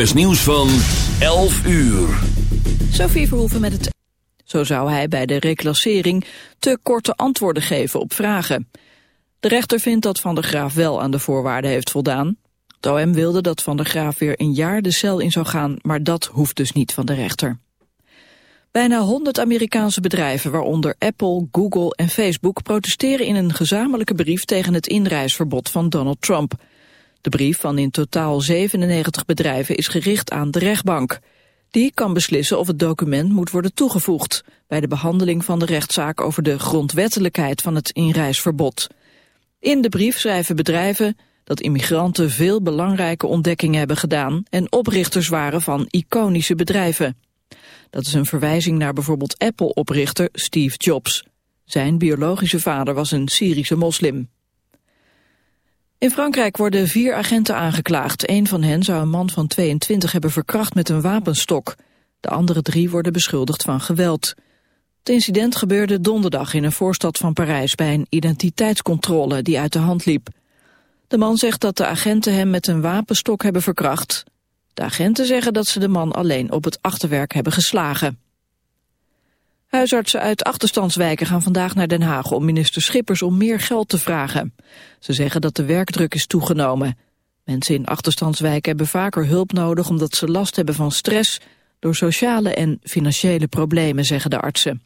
NOS nieuws van 11 uur. Sophie Verhoeven met het... Zo zou hij bij de reclassering te korte antwoorden geven op vragen. De rechter vindt dat Van der Graaf wel aan de voorwaarden heeft voldaan. Het OM wilde dat Van der Graaf weer een jaar de cel in zou gaan, maar dat hoeft dus niet van de rechter. Bijna 100 Amerikaanse bedrijven, waaronder Apple, Google en Facebook, protesteren in een gezamenlijke brief tegen het inreisverbod van Donald Trump. De brief van in totaal 97 bedrijven is gericht aan de rechtbank. Die kan beslissen of het document moet worden toegevoegd bij de behandeling van de rechtszaak over de grondwettelijkheid van het inreisverbod. In de brief schrijven bedrijven dat immigranten veel belangrijke ontdekkingen hebben gedaan en oprichters waren van iconische bedrijven. Dat is een verwijzing naar bijvoorbeeld Apple-oprichter Steve Jobs. Zijn biologische vader was een Syrische moslim. In Frankrijk worden vier agenten aangeklaagd. Een van hen zou een man van 22 hebben verkracht met een wapenstok. De andere drie worden beschuldigd van geweld. Het incident gebeurde donderdag in een voorstad van Parijs... bij een identiteitscontrole die uit de hand liep. De man zegt dat de agenten hem met een wapenstok hebben verkracht. De agenten zeggen dat ze de man alleen op het achterwerk hebben geslagen. Huisartsen uit achterstandswijken gaan vandaag naar Den Haag om minister Schippers om meer geld te vragen. Ze zeggen dat de werkdruk is toegenomen. Mensen in achterstandswijken hebben vaker hulp nodig omdat ze last hebben van stress door sociale en financiële problemen, zeggen de artsen.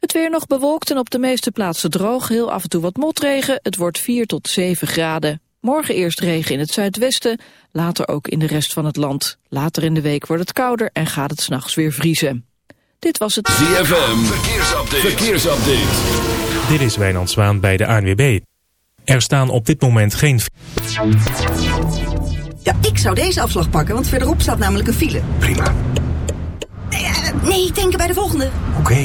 Het weer nog bewolkt en op de meeste plaatsen droog, heel af en toe wat motregen. Het wordt 4 tot 7 graden. Morgen eerst regen in het zuidwesten, later ook in de rest van het land. Later in de week wordt het kouder en gaat het s'nachts weer vriezen. Dit was het ZFM, verkeersupdate. verkeersupdate. Dit is Wijnand Zwaan bij de ANWB. Er staan op dit moment geen... Ja, ik zou deze afslag pakken, want verderop staat namelijk een file. Prima. Nee, nee denken bij de volgende. Oké.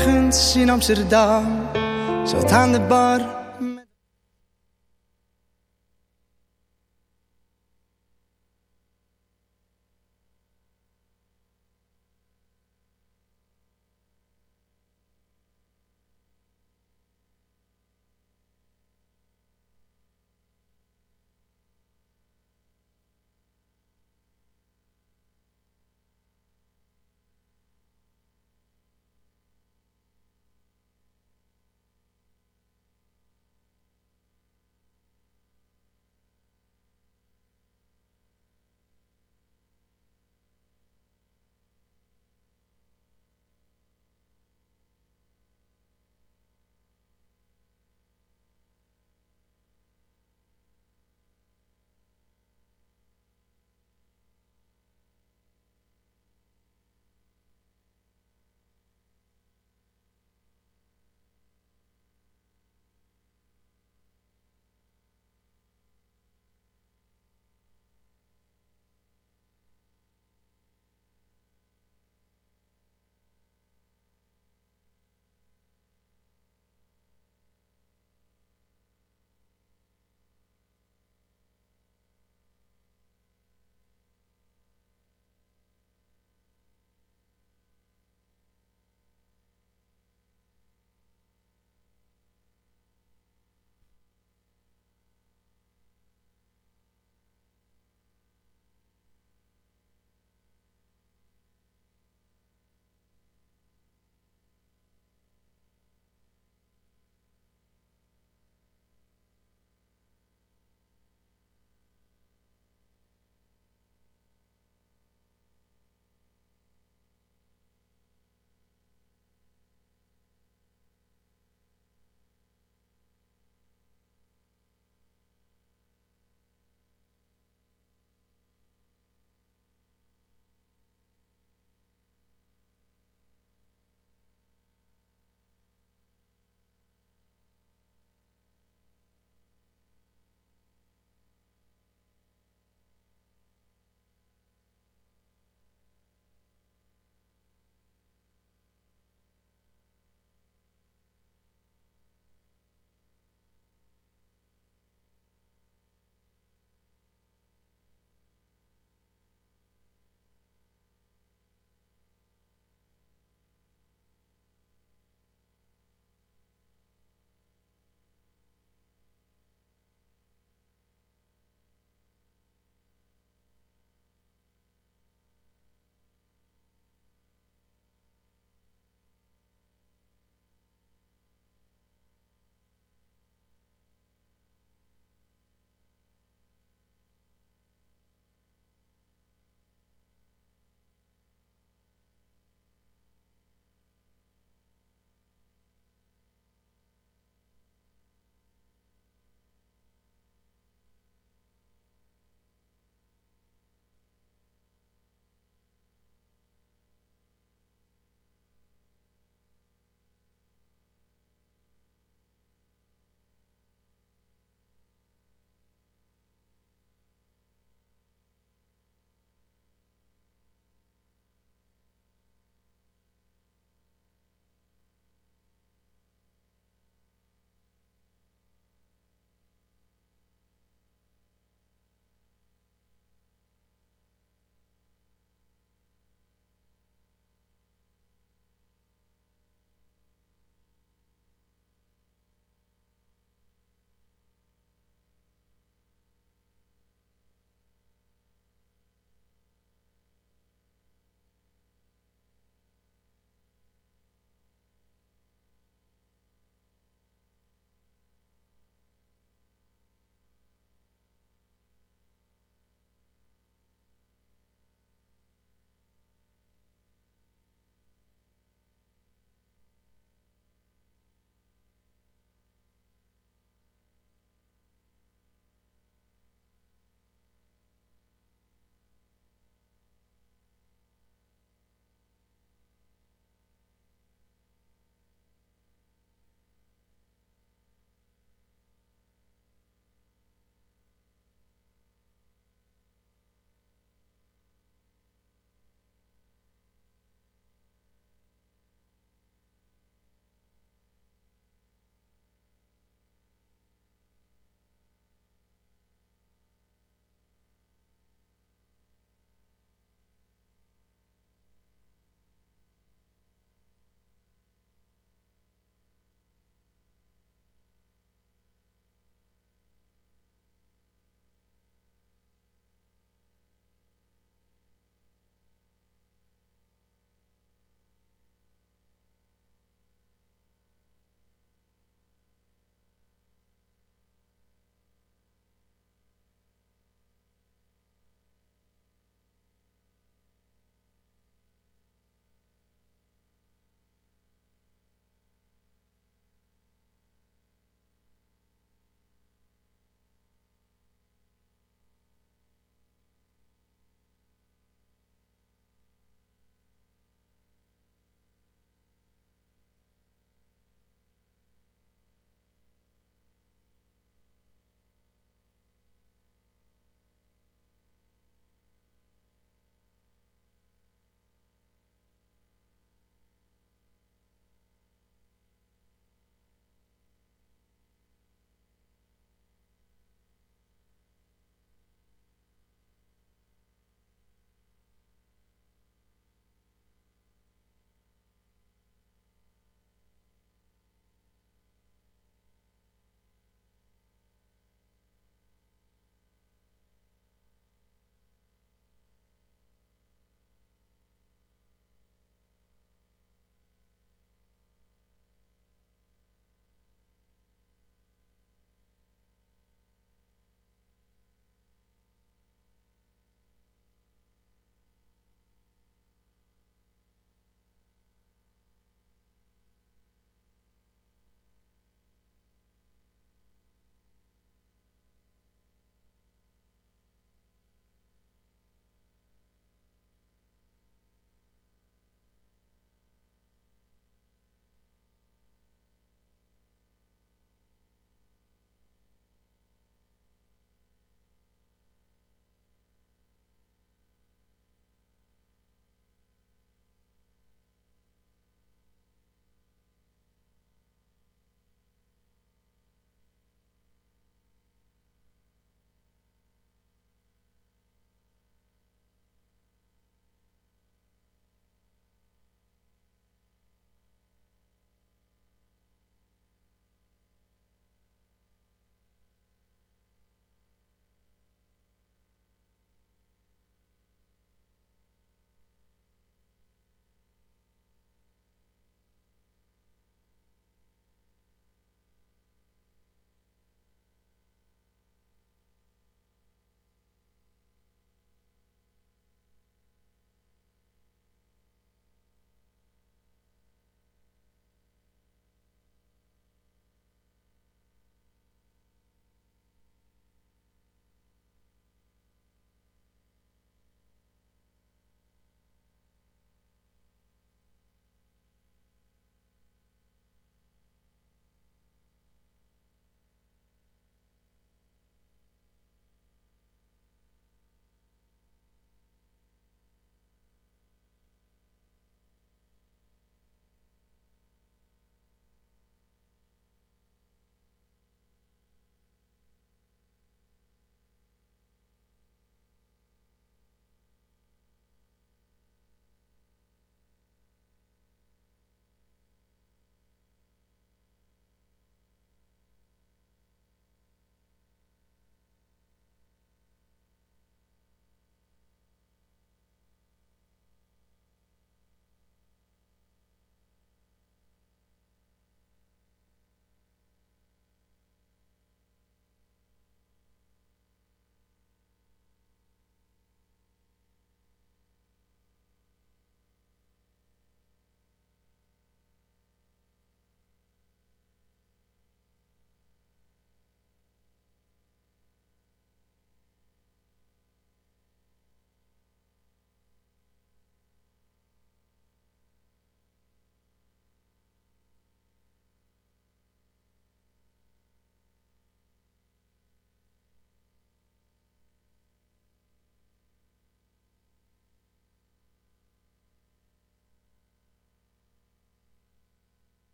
Ergens in Amsterdam zat aan de bar.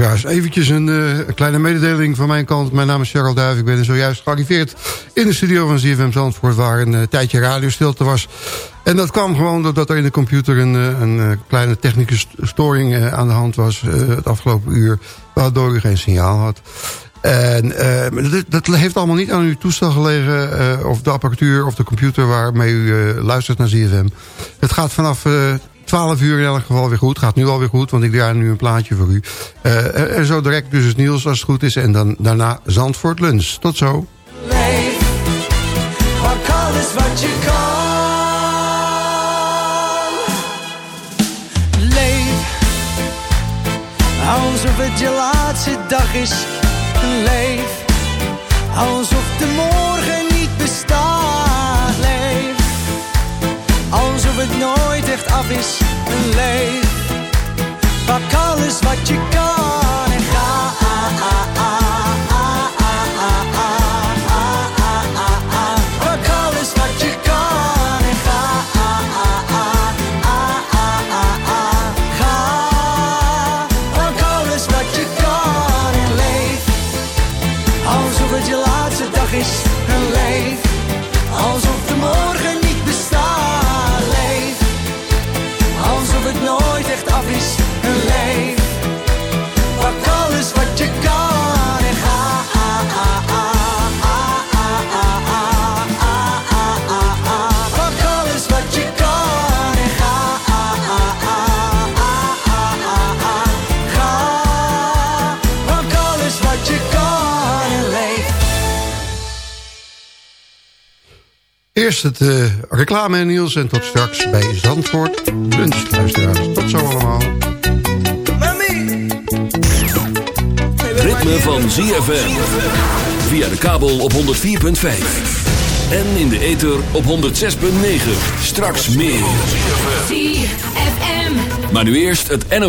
Luisteraars, eventjes een, eh, een kleine mededeling van mijn kant. Mijn naam is Charles Duif. Ik ben zojuist gearriveerd in de studio van ZFM Zandvoort... waar een eh, tijdje radiostilte was. En dat kwam gewoon doordat er in de computer een, eh, een kleine technische st- storing aan de hand was... het afgelopen uur, waardoor u geen signaal had. En dat, heeft allemaal niet aan uw toestel gelegen... of de apparatuur of de computer waarmee u luistert naar ZFM. Het gaat vanaf... eh 12 uur in elk geval weer goed. Gaat nu alweer goed, want ik draai nu een plaatje voor u. Eh, en zo direct dus het nieuws als het goed is. En dan daarna Zandvoort Lunch. Tot zo. Alsof het je laatste dag is. Leef, alsof de morgen alsof het nooit echt af is. Leef, pak alles wat je kan en ga. Het eh, reclame en nieuws en tot straks bij Zandvoort Lunch. Luisteraars, tot zo allemaal. Ritme van ZFM. Via de kabel op 104.5. En in de ether op 106.9. Straks meer. ZFM. Maar nu eerst het NO.